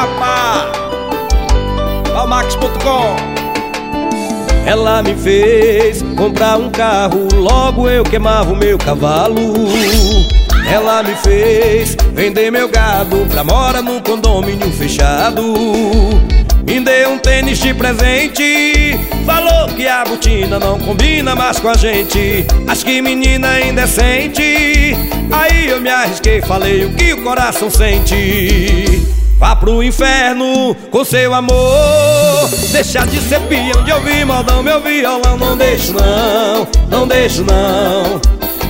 papá. Valmax.com ela me fez comprar um carro, logo eu queimava o meu cavalo. Ela me fez vender meu gado pra morar num condomínio fechado. Me deu um tênis de presente, falou que a botina não combina mais com a gente. Acho que menina indecente. Aí eu me arrisquei, falei o que o coração sente. Vá pro inferno com seu amor. Deixa de ser pião de ouvir modão. Meu violão não deixo não, não deixo não.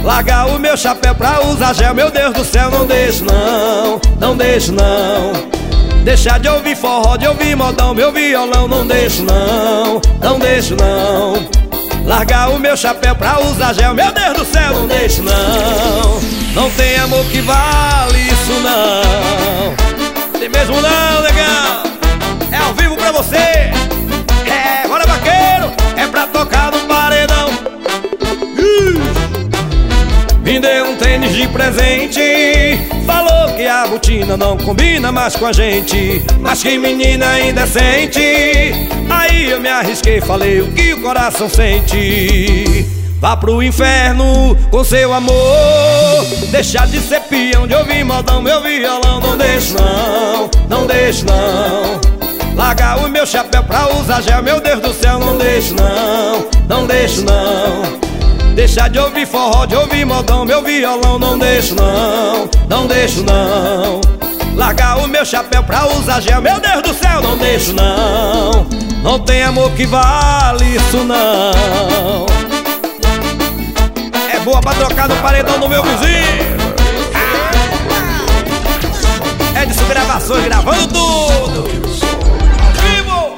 Largar o meu chapéu pra usar gel. Meu Deus do céu, não deixo não, não deixo não. Deixar de ouvir forró, de ouvir modão. Meu violão não deixo não, não deixo não. Largar o meu chapéu pra usar gel. Meu Deus do céu, não deixo não. Não tem amor que vale isso não mesmo não, legal. É ao vivo pra você. É, bora vaqueiro. É pra tocar no paredão. Me deu um tênis de presente. Falou que a botina não combina mais com a gente Mas que menina indecente. Aí eu me arrisquei, falei o que o coração sente. Vá pro inferno com seu amor. Deixar de ser peão, de ouvir modão Meu violão não deixo não, não deixo não. Largar o meu chapéu pra usar gel Meu Deus do céu, não deixo não, não deixo não. Deixar de ouvir forró, de ouvir modão Meu violão não deixo não, não deixo não. Largar o meu chapéu pra usar gel Meu Deus do céu, não deixo não. Não tem amor que vale isso não. Boa pra trocar no paredão do meu vizinho. Gravando.